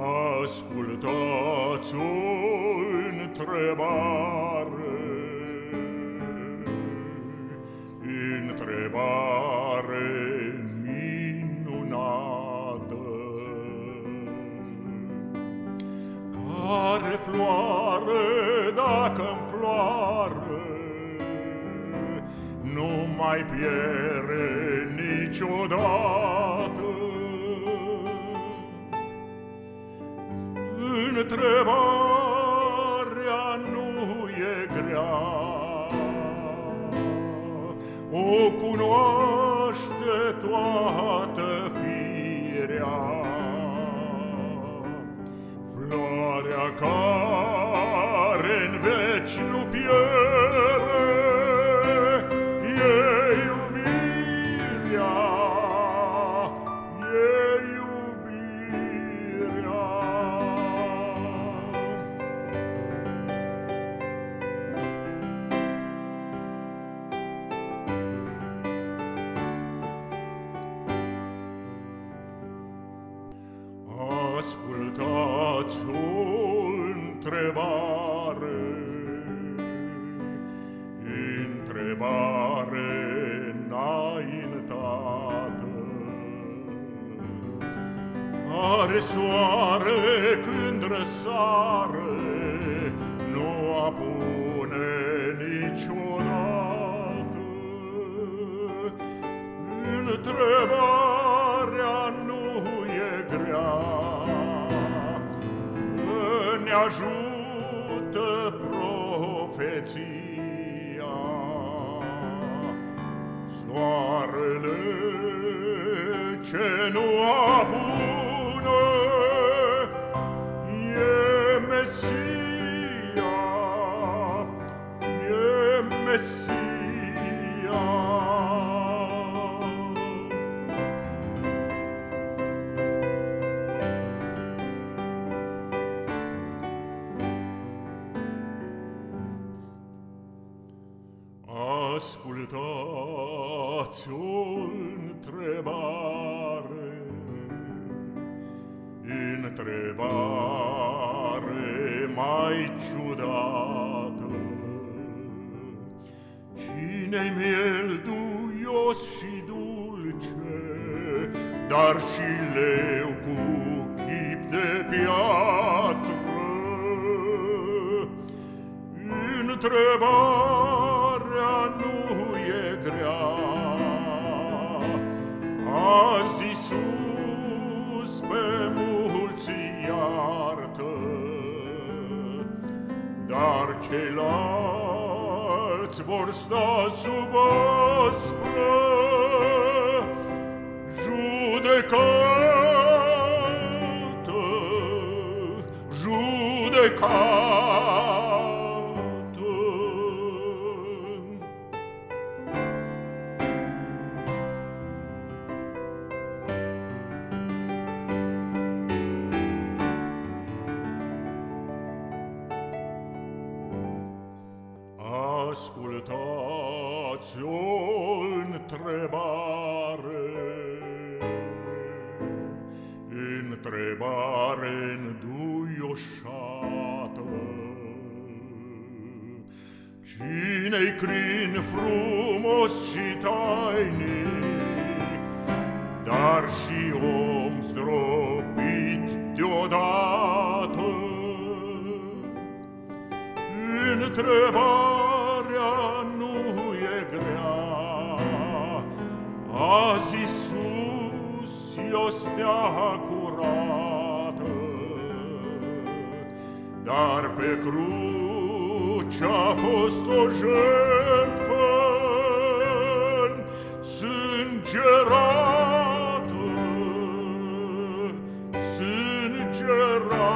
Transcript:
Ascultați o întrebare, întrebare minunată. Care floare dacă înfloare, nu mai pierde niciodată. Întrebarea nu e grea, o cunoaște toată firea. Ascultați o întrebare, întrebare înaintată. Are soare când răsare, nu apune niciodată. Întrebarea ajută profeția. Soarele ce nu apune Ascultați o întrebare, întrebare mai ciudată. Cine-i miel duios și dulce, dar și leu cu chip de piatră? Întrebarea nu e grea, Azi Iisus pe mulți iartă, Dar ceilalți vor sta sub aspră judecată, judecată. ascultați o întrebare. Întrebare înduioșată, Cine-i crin frumos și tainic, Dar și om zdrobit deodată? Întrebare Călarea nu e grea, azi Iisus e o stea curată, dar pe cruce a fost o jertfă sângerată, sângerată.